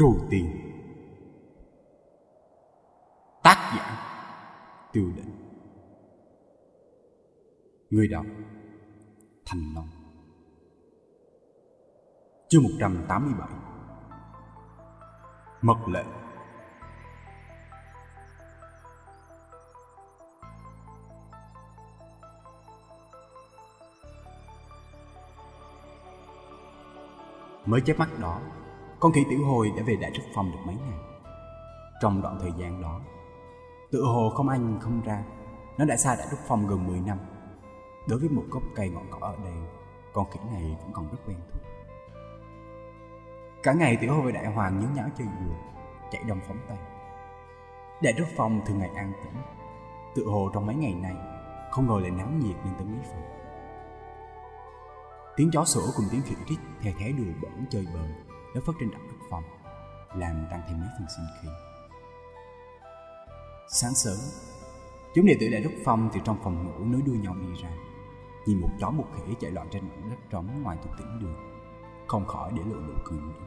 Trù Tiền. Tác giả, Tiêu định. Người đọc, Thành Long. Chương 187 Mật lệnh Mới chép mắt đó con khỉ tiểu hồi đã về Đại Trúc phòng được mấy ngày. Trong đoạn thời gian đó, Tự hồ không anh không ra, Nó đã xa Đại Trúc phòng gần 10 năm. Đối với một gốc cây ngọn cỏ ở đây, Con khỉ này vẫn còn rất quen thuộc. Cả ngày tiểu hồi đại hoàng nhớ nháo chơi đùa, Chạy đông phóng tay. Đại Trúc phòng thường ngày an tĩnh. Tự hồ trong mấy ngày này, Không ngờ lại náo nhiệt nên tới mấy phần Tiếng chó sủa cùng tiếng khỉ rít, thè thế đùa bẩn chơi bời nó phát trên đập đất phòng, làm tăng thêm mấy phần sinh khí. Sáng sớm, chúng đệ tử đại đất phong từ trong phòng ngủ nối đuôi nhau đi ra, nhìn một chó một khỉ chạy loạn trên mảnh đất trống ngoài thuộc tỉnh đường, không khỏi để lộ nụ cười nữa.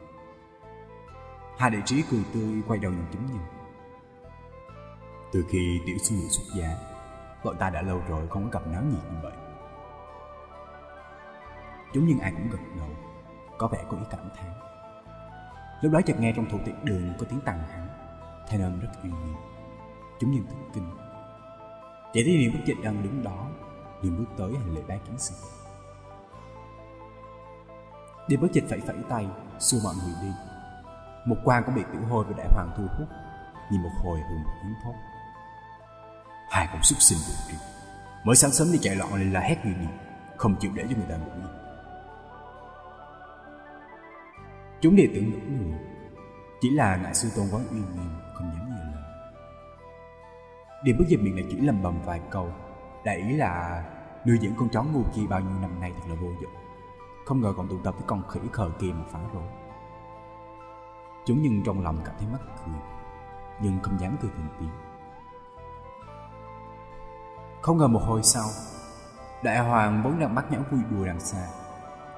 Hai đệ trí cười tươi quay đầu nhìn chúng nhìn. Từ khi tiểu sư muội xuất gia, bọn ta đã lâu rồi không có gặp náo nhiệt như vậy. Chúng nhân ai cũng gật đầu Có vẻ có ý cảm thán Lúc đó chợt nghe trong thủ tiệc đường có tiếng tàn hắn Thanh âm rất uy nghiêm, Chúng nhìn thức kinh. Chỉ thấy niệm bất dịch đang đứng đó, liền bước tới hành lễ bái kiến sư Điềm bất dịch phải phẩy tay, Xua mọi người đi. Một quan cũng bị tiểu hôi và đại hoàng thu hút, Nhìn một hồi hùng một tiếng thốt. Hai con xúc sinh buồn trì Mới sáng sớm đi chạy loạn lên là hét như điên Không chịu để cho người ta ngủ yên. Chúng đệ tử ngưỡng người Chỉ là ngại sư tôn quán uy nghiêm Không dám nhiều lời. Điểm bất dịch miệng lại chỉ lầm bầm vài câu. Đại ý là Nuôi dưỡng con chó ngu kia bao nhiêu năm nay thật là vô dụng. Không ngờ còn tụ tập với con khỉ khờ kia mà phá rối. Chúng nhưng trong lòng cảm thấy mắc cười, Nhưng không dám cười thành tiếng. Không ngờ một hồi sau, Đại hoàng vốn đang bắt nhãn vui đùa đằng xa,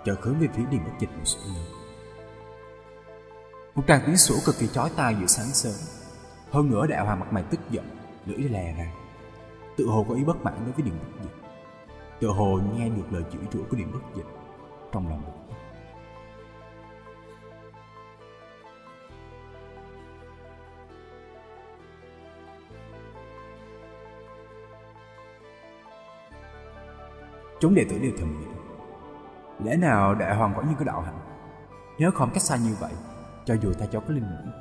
Chợt hướng về phía điểm bất dịch một sự lớn một tràng tiếng sủa cực kỳ chói tai giữa sáng sớm. Hơn nữa đại hoàng mặt mày tức giận, Lưỡi lè ra. Tự hồ có ý bất mãn đối với điện bất dịch. Tự hồ nghe được lời chửi rủa của điện bất dịch Trong lòng. Chúng đệ tử đều thầm nghĩ, Lẽ nào đại hoàng có như cái đạo hạnh? Nếu không cách xa như vậy cho dù ta cho có linh mũi,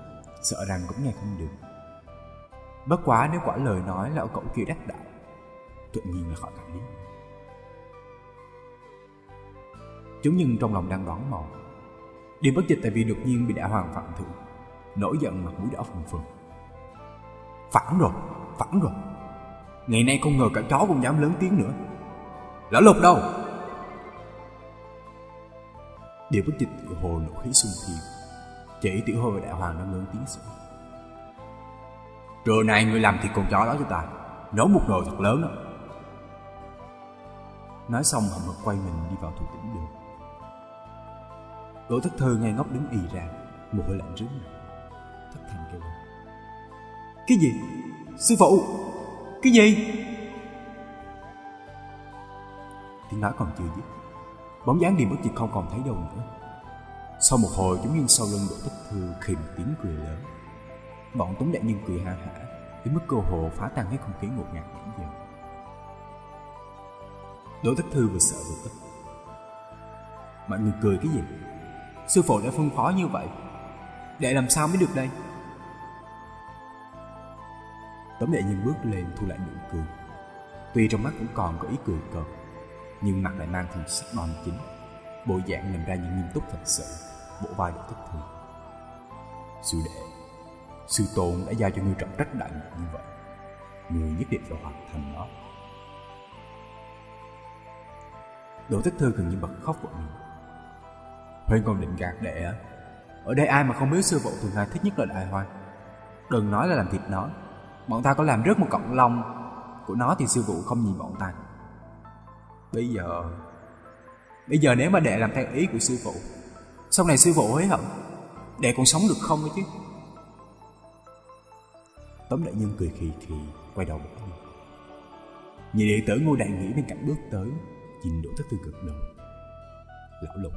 Sợ rằng cũng nghe không được. Bất quá nếu quả lời nói là cậu kia đắc đạo Tự nhiên là khỏi cảm lý. Chúng nhưng trong lòng đang đoán mò. Điềm bất dịch tại vì đột nhiên bị đại hoàng phạm thượng Nổi giận mặt mũi đỏ phừng phừng. Phản rồi, phản rồi. Ngày nay không ngờ cả chó cũng dám lớn tiếng nữa. Lão lục đâu? Điềm bất dịch tự hồ nổ khí xung thiên chỉ tiểu hôi và đại hoàng đang lớn tiếng sủa. Trưa nay ngươi làm thịt con chó đó cho ta. Nấu một nồi thật lớn đó. Nói xong hầm hực quay mình đi vào thủ tỉnh đường. Đỗ thất thư ngay ngóc đứng ì ra Một hơi lạnh rướm mặt. Thất thành kêu lên. Cái gì? Sư phụ! Cái gì? Tiếng nói còn chưa dứt, Bóng dáng điềm bất diệt không còn thấy đâu nữa sau một hồi chúng nhân sau lưng đổ tích Thư khìm tiếng cười lớn. Bọn Tống Đại Nhân cười ha hả, Đến mức cơ hồ phá tan hết không khí ngột ngạt nãy giờ. Đỗ Tất Thư vừa sợ vừa tức. Mọi người cười cái gì? Sư phụ đã phân phó như vậy, Để làm sao mới được đây? Tống Đại Nhân bước lên thu lại nụ cười. Tuy trong mắt cũng còn có ý cười cợt, Nhưng mặt lại mang thần sắc non chính. Bộ dạng làm ra những nghiêm túc thật sự Bộ vai được thích thương. Sư đệ Sư tôn đã giao cho ngươi trọng trách đại như vậy Ngươi nhất định phải hoàn thành nó. Đỗ Thích Thư gần như bật khóc vội mình Huynh còn định gạt đệ Ở đây ai mà không biết sư phụ thường hay thích nhất là đại hoa, Đừng nói là làm thịt nó. Bọn ta có làm rớt một cọng lông Của nó thì sư phụ không nhìn bọn ta. Bây giờ Bây giờ nếu mà đệ làm theo ý của sư phụ Sau này sư phụ hối hận Đệ còn sống được không ấy chứ? Tống đại nhân cười khì khì Quay đầu bỏ đi. Nhị đệ tử ngô đại nghĩ bên cạnh bước tới Nhìn đỗ tất thư gật đầu. Lão lục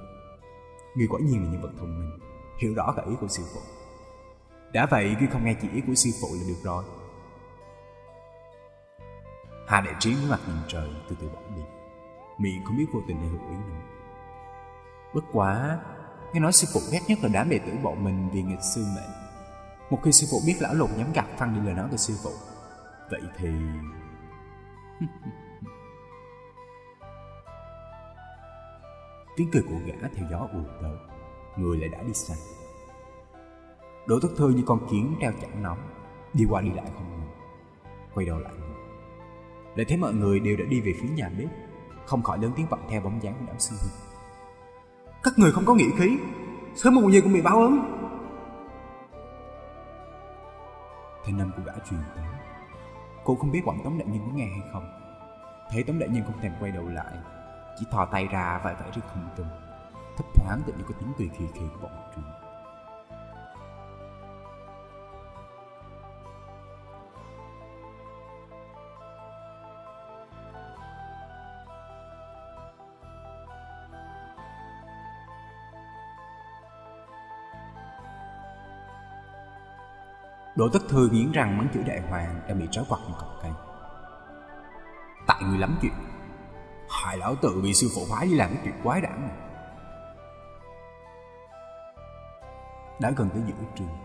Ngươi quả nhiên là nhân vật thông minh Hiểu rõ cả ý của sư phụ. Đã vậy ngươi không nghe chỉ ý của sư phụ là được rồi. Hà đại trí ngước mặt nhìn trời từ từ bỏ đi Miệng không biết vô tình hay hữu ý nữa. Bất quá, Nghe nói sư phụ ghét nhất là đám đệ tử bọn mình vì nghịch sư mệnh. Một khi sư phụ biết lão lục nhắm gạt phăng đi lời nói của sư phụ. Vậy thì... Tiếng cười của gã theo gió ùa tới. Người lại đã đi xa. Đỗ tất thơ như con kiến treo chẳng nóng, Đi qua đi lại không ngừng. Quay đầu lại. Lại thấy mọi người đều đã đi về phía nhà bếp. Không khỏi lớn tiếng vọng theo bóng dáng của đám sư huynh. Các người không có nghĩa khí, Sớm một gì cũng bị báo ứng. Thanh âm của gã truyền tới. Cô không biết bọn Tống Đại Nhân có nghe hay không. Thấy Tống Đại Nhân không thèm quay đầu lại, Chỉ thò tay ra vẫy vẫy trên không trung Thấp thoáng tự như có tiếng cười khì khì của bọn truyền Đỗ Tất Thư nghiến răng mắng chửi đại hoàng đã bị trói quặt trên cọc cây. Tại người lắm chuyện, hại lão tự bị sư phụ phái đi làm cái chuyện quái đản này. Đã gần tới giữa trường,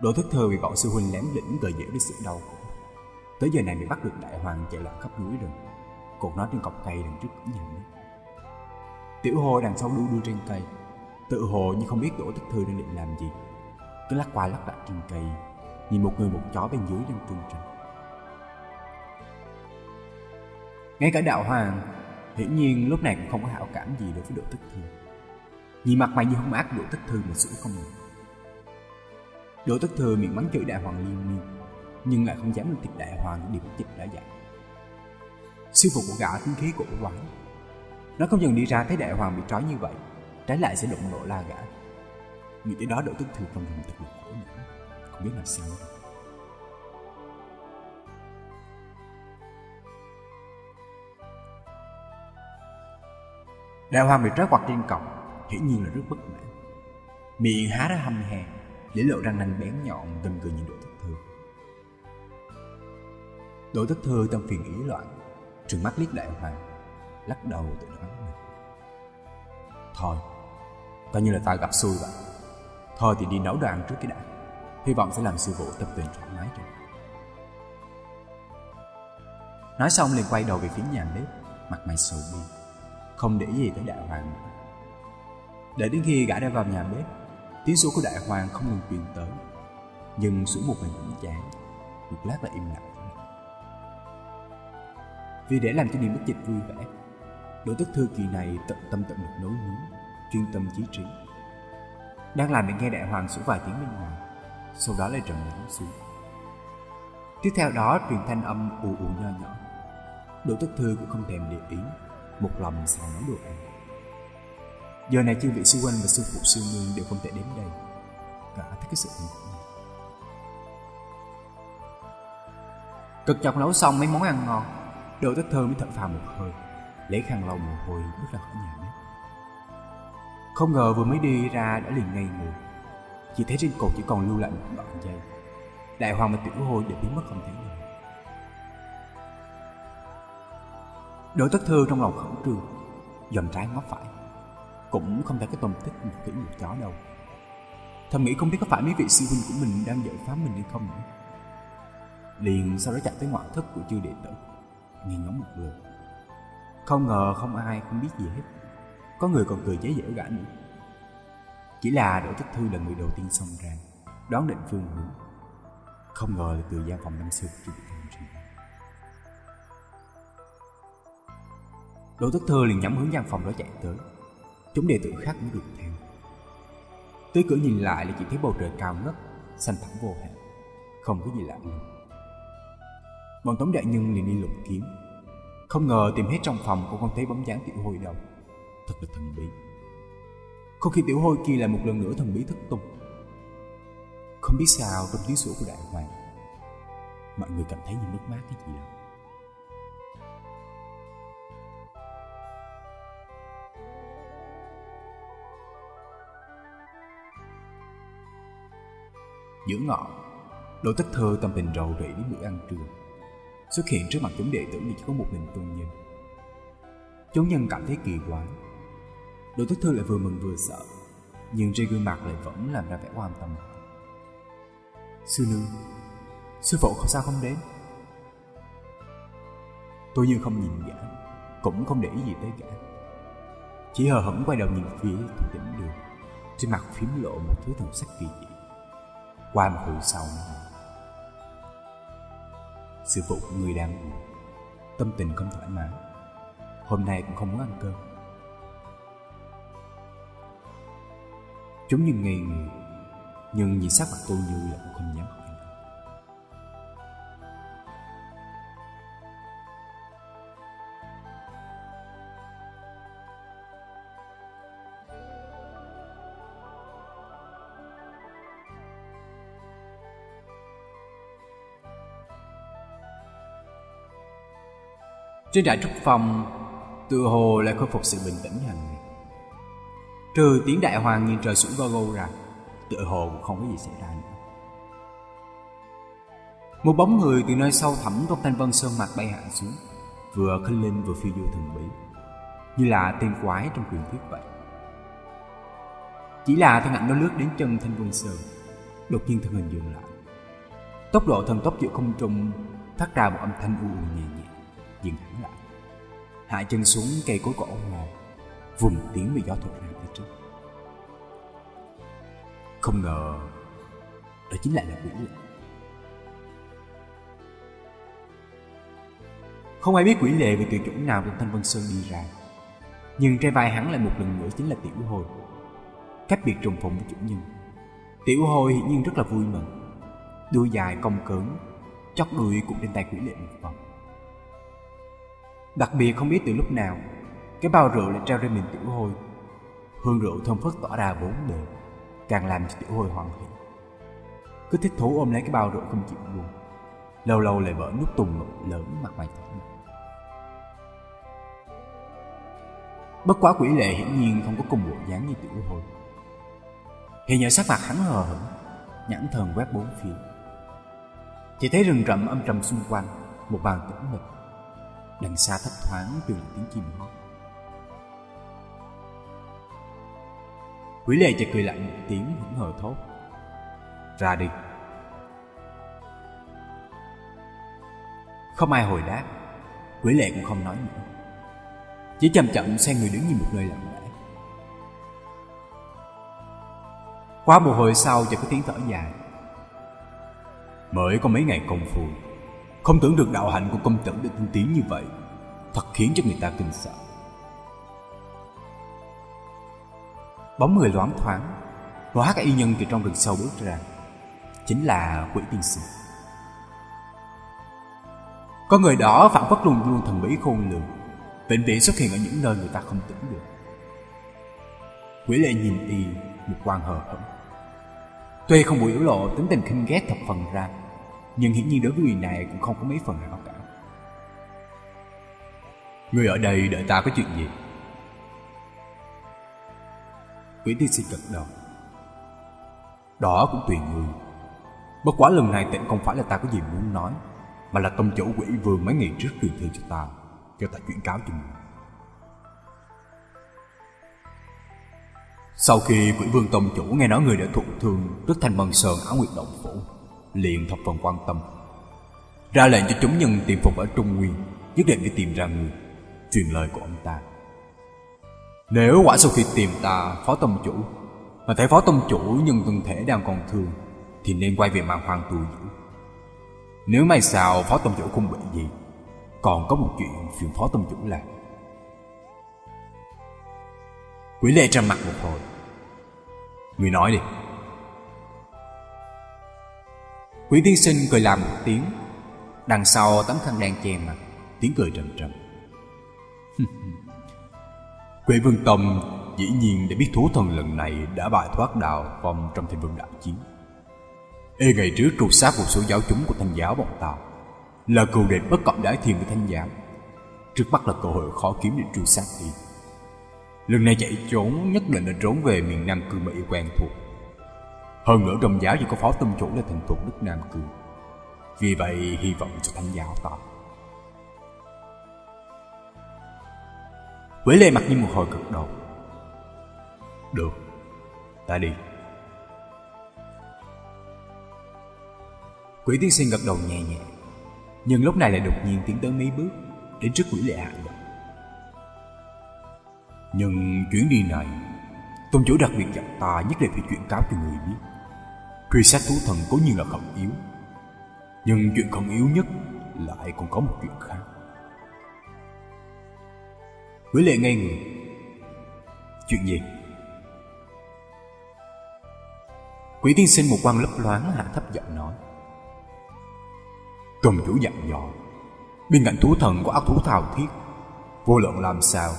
Đỗ Tất Thư bị bọn sư huynh lém lĩnh gợi dễ đến sự đau khổ. Tới giờ này bị bắt được đại hoàng chạy loạn khắp núi rừng, cột nó trên cọc cây đằng trước cửa nhà bếp. Tiểu Hồ đằng sau đu đu trên cây, tự hồ như không biết Đỗ Tất Thư đang định làm gì, cứ lắc qua lắc lại trên cây nhìn một người một chó bên dưới đang tung trình. Ngay cả đạo hoàng, hiển nhiên lúc này cũng không có hảo cảm gì đối với độ tức thư. Nhìn mặt mày như hung ác độ tức thư mà sủa không ngừng. Độ tức thư miệng mắng chửi đại hoàng liên miên, nhưng lại không dám lên tiệc đại hoàng những điều đã dạy. Sư phụ của gã tính khí cổ quái. Nó không dần đi ra thấy đại hoàng bị trói như vậy, trái lại sẽ đụng nộ la gã. Nghĩ tới đó độ tức thư trong lòng thực lực khổ não không biết làm sao nữa. Đại hoàng bị trói quặt trên cổng, Hiển nhiên là rất bất mãn. Miệng há ra hăm hè Để lộ răng nanh bén nhọn gần cười nhìn Đỗ thất Thư Đỗ thất Thư tâm phiền ý loạn, Trừng mắt liếc đại hoàng, Lắc đầu tự nói mình. Thôi, Coi như là ta gặp xui vậy. Thôi thì đi nấu đồ ăn trước cái đã. Hy vọng sẽ làm sư phụ tập tình thoải mái rồi Nói xong liền quay đầu về phía nhà bếp, Mặt mày sầu bi. Không để gì tới đại hoàng nữa. Đợi đến khi gã đã vào nhà bếp, Tiếng sủa của đại hoàng không ngừng truyền tới. Nhưng sủa một mình cũng chán, Một lát là im lặng. Vì để làm cho niềm bất dịch vui vẻ Đỗ tất thư kỳ này tận tâm tận lực nấu nướng, Chuyên tâm trí trí. Đang làm để nghe đại hoàng sủa vài tiếng bên ngoài sau đó lại trầm lắng xuống. Tiếp theo đó truyền thanh âm ù ù nho nhỏ. Đỗ Tất Thư cũng không thèm để ý, một lòng xào nấu đồ ăn. Giờ này chư vị sư huynh và sư phụ sư nương đều không thể đến đây. Cả thích cái sự hưng này. Cực chọc nấu xong mấy món ăn ngon, Đỗ Tất Thư mới thở phào một hơi, lấy khăn lau mồ hôi bước ra khỏi nhà bếp. Không ngờ vừa mới đi ra đã liền ngây người chỉ thấy trên cột chỉ còn lưu lại một đoạn dây Đại hoàng và tiểu hôi đều biến mất không thấy đâu Đỗ tất thư trong lòng khẩn trương, Dòm trái ngó phải. Cũng không thấy cái tôm tích một kỹ một chó đâu. Thầm nghĩ không biết có phải mấy vị sư huynh của mình đang dạy phá mình hay không nữa. Liền sau đó chạy tới ngoại thất của chư đệ tử, Nghe ngóng một lượt Không ngờ không ai không biết gì hết. Có người còn cười chế giễu gã nữa chỉ là Đỗ Thích Thư là người đầu tiên xông ra, Đón định phương hướng. Không ngờ là từ gian phòng năm xưa của Trung Trình Đỗ Thích Thư liền nhắm hướng gian phòng đó chạy tới. Chúng đệ tử khác cũng được theo. Tới cửa nhìn lại là chỉ thấy bầu trời cao ngất, Xanh thẳm vô hạn, Không có gì lạ luôn Bọn Tống Đại Nhân liền đi lục kiếm. Không ngờ tìm hết trong phòng cũng không thấy bóng dáng tiểu hồi đâu Thật là thần bí không khi tiểu hôi kia lại một lần nữa thần bí thất tung. Không biết sao trong tiếng sủa của đại hoàng, Mọi người cảm thấy như mất mát cái gì đó. Giữa ngọ Đỗ Tất Thơ tâm tình rầu rĩ đến bữa ăn trưa. Xuất hiện trước mặt chúng đệ tử thì chỉ có một mình tôn nhân. Chúng nhân cảm thấy kỳ quái. Đỗ Tất thư lại vừa mừng vừa sợ, Nhưng trên gương mặt lại vẫn làm ra vẻ quan tâm. Sư nương Sư phụ không sao không đến? Tôi như không nhìn gã, Cũng không để ý gì tới cả Chỉ hờ hững quay đầu nhìn phía thủ đỉnh đường, Trên mặt phím lộ một thứ thần sắc kỳ dị. Qua một hồi sau, Sư phụ của người đang buồn Tâm tình không thoải mái. Hôm nay cũng không muốn ăn cơm. Chúng như ngây người Nhưng nhìn sắc mặt tôi như là cũng không dám hỏi Trên đại trúc phòng tự hồ lại khôi phục sự bình tĩnh hành. Trừ tiếng đại hoàng nhìn trời xuống go go ra. Tựa hồ cũng không có gì xảy ra nữa. Một bóng người từ nơi sâu thẳm trong thanh vân sơn mạch bay hạ xuống, Vừa khinh linh vừa phi du thần bí, Như là tên quái trong truyền thuyết vậy. Chỉ là thân ảnh nó lướt đến chân thanh vân sơn, Đột nhiên thân hình dừng lại. Tốc độ thần tốc giữa không trung Thắt ra một âm thanh u u nhẹ nhẹ, Dừng hẳn lại. Hạ chân xuống cây cối cổ hồ, Vùng tiếng bị gió thổi ra. Không ngờ Đó chính lại là quỷ lệ. Không ai biết quỷ lệ vì tuyệt chủng nào trong Thanh Vân Sơn đi ra, Nhưng trên vai hắn lại một lần nữa chính là tiểu hồi Cách biệt trùng phùng với chủ nhân, Tiểu hồi hiển nhiên rất là vui mừng. Đuôi dài cong cớn, Chót đuôi cũng trên tay quỷ lệ một vòng. Đặc biệt không biết từ lúc nào, Cái bao rượu lại trao ra mình tiểu hồi. Hương rượu thơm phất tỏa ra bốn bề. Càng làm cho tiểu hồi hoàng hỷ Cứ thích thú ôm lấy cái bao rượu không chịu buông. Lâu lâu lại vỡ nút tùng nụ lớn mặt mày thỏ Bất quá quỷ lệ hiển nhiên không có cùng bộ dáng như tiểu hồi. Hiện nhờ sắc mặt hắn hờ hững, Nhãn thần quét bốn phía. Chỉ thấy rừng rậm âm trầm xung quanh Một bàn tĩnh mịch, Đằng xa thấp thoáng truyền tiếng chim hót. Quỷ lệ chợt cười lạnh một tiếng hững hờ thốt. Ra đi. Không ai hồi đáp. Quỷ lệ cũng không nói nữa. Chỉ chậm chậm xoay người đứng như một nơi lặng lẽ. Qua một hồi sau chợt có tiếng thở dài. Mới có mấy ngày công phu, không tưởng được đạo hạnh của công tử được tinh tiến như vậy, Thật khiến cho người ta kinh sợ. Bóng người loáng thoáng Hóa cả y nhân từ trong rừng sâu bước ra, Chính là quỷ tiên sinh Con người đó phản phất luôn luôn thần bí khôn lường, Vĩnh viễn xuất hiện ở những nơi người ta không tưởng được Quỷ lệ nhìn y một quan hờ hững Tuy không biểu lộ tính tình khinh ghét thập phần ra, nhưng hiển nhiên đối với người này cũng không có mấy phần hảo cảm. Người ở đây đợi ta có chuyện gì? Quỷ tiên sinh gật đầu. Đó cũng tùy người. Bất quá lần này tịnh không phải là ta có gì muốn nói, mà là tông chủ quỷ vương mấy ngày trước truyền thư cho ta, cho ta chuyển cáo cho mình Sau khi quỷ vương tông chủ nghe nói người đã thụ thương Rất thành mần sơn áo nguyệt động phủ, liền thập phần quan tâm ra lệnh cho chúng nhân tìm phục ở trung nguyên nhất định phải tìm ra người truyền lời của ông ta nếu quả sau khi tìm ta, phó tông chủ, mà thấy phó tông chủ nhân thân thể đang còn thương, thì nên quay về mang hoang tu dưỡng nếu may sao, phó tông chủ không bị gì, còn có một chuyện phiền phó tông chủ là quỷ lệ trầm mặt một hồi. Người nói đi. Quỷ tiên sinh cười làm một tiếng. Đằng sau tấm khăn đen che mặt, Tiếng cười trầm trầm. Quế vương Tâm dĩ nhiên đã biết thú thần lần này đã bài thoát đào vòng trong thiên vương đại chiến. Ê, ngày trước trụ sát một số giáo chúng của thanh giáo bọn ta Là cừu địch bất cộng đái thiền của thanh giáo. Trước mắt là cơ hội khó kiếm để trụ sát đi. Lần này chạy trốn nhất định là trốn về miền Nam Cương Mỹ quen thuộc. Hơn nữa đồng giáo chỉ có phó tâm chủ là thành thuộc Đức Nam Cương Vì vậy, hy vọng cho thanh giáo tạo. Quế lê mặc như một hồi cực đầu Được, Ta đi. Quỷ tiên sinh gật đầu nhẹ nhẹ, Nhưng lúc này lại đột nhiên tiến tới mấy bước Đến trước quỷ lệ hạ Nhưng chuyến đi này, Tôn chủ đặc biệt dặn ta nhất định phải chuyện cáo cho người biết. Truy sát thú thần cố nhiên là không yếu, Nhưng chuyện không yếu nhất Lại còn có một chuyện khác. Quý lệ ngây người Chuyện gì? Quỷ tiên sinh một quan lấp loáng hạ thấp giọng nói. Tuần chủ dặn dò. Bên cạnh thú thần có ác thú thao thiết. Vô luận làm sao,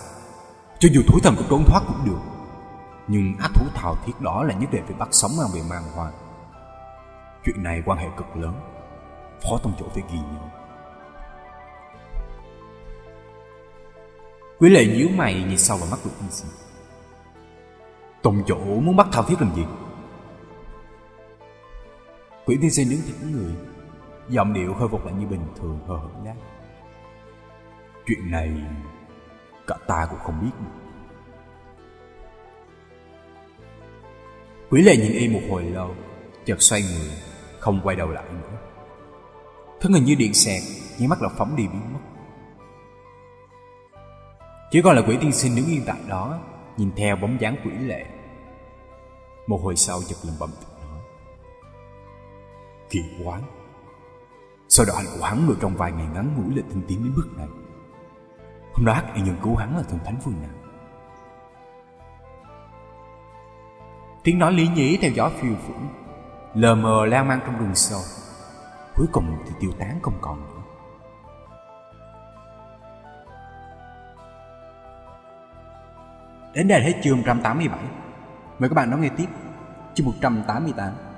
Cho dù thú thần có trốn thoát cũng được. Nhưng ác thú thao thiết đó là nhất định phải bắt sống mang về mang hoàng Chuyện này quan hệ cực lớn. Phó tông chủ phải ghi nhớ. Quý lệ nhíu mày nhìn sâu vào mắt của tiên sinh. Tông chủ muốn bắt thao thiết làm gì? Quỷ tiên sinh đứng thẳng người. Giọng điệu khôi phục lại như bình thường hờ hững đáp Chuyện này, Cả ta cũng không biết Quỷ lệ nhìn y một hồi lâu, Chợt xoay người, Không quay đầu lại nữa. Thân hình như điện xẹt, Nhưng mắt là phóng đi biến mất. Chỉ còn là quỷ tiên sinh đứng yên tại đó, Nhìn theo bóng dáng quỷ lệ. Một hồi sau giật lầm bầm tự nói Kỳ quái. Sau đó hành của hắn được trong vài ngày ngắn ngủi lại tinh tiến đến bước này. Hôm đó hắc y nhân cứu hắn là thần thánh phương nào? Tiếng nói lý nhí theo gió phiêu phủi Lờ mờ lan man trong rừng sâu. Cuối cùng thì tiêu tán không còn nữa. Đến đây là hết chương 187 Mời các bạn đón nghe tiếp chương 188